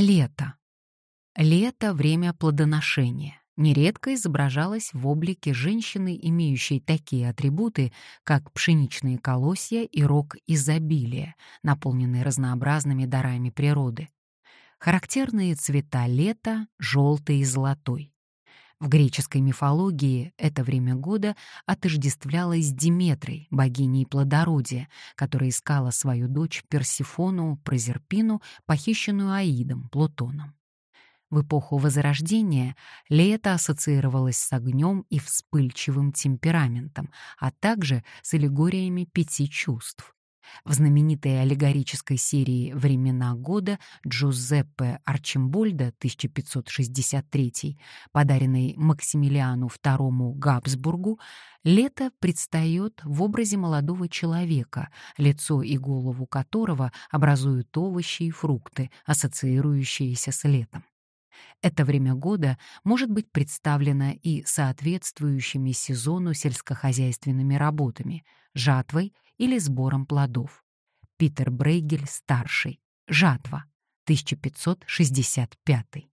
Лето. Лето — время плодоношения. Нередко изображалось в облике женщины, имеющей такие атрибуты, как пшеничные колосья и рог изобилия, наполненный разнообразными дарами природы. Характерные цвета лета — желтый и золотой. В греческой мифологии это время года отождествлялось с Диметрой, богиней плодородия, которая искала свою дочь Персифону Прозерпину, похищенную Аидом, Плутоном. В эпоху Возрождения лето ассоциировалось с огнем и вспыльчивым темпераментом, а также с аллегориями пяти чувств в знаменитой аллегорической серии «Времена года» Джузеппе Арчимбольда 1563, подаренной Максимилиану II Габсбургу, лето предстает в образе молодого человека, лицо и голову которого образуют овощи и фрукты, ассоциирующиеся с летом. Это время года может быть представлено и соответствующими сезону сельскохозяйственными работами, жатвой или сбором плодов. Питер Брейгель старший. Жатва. 1565.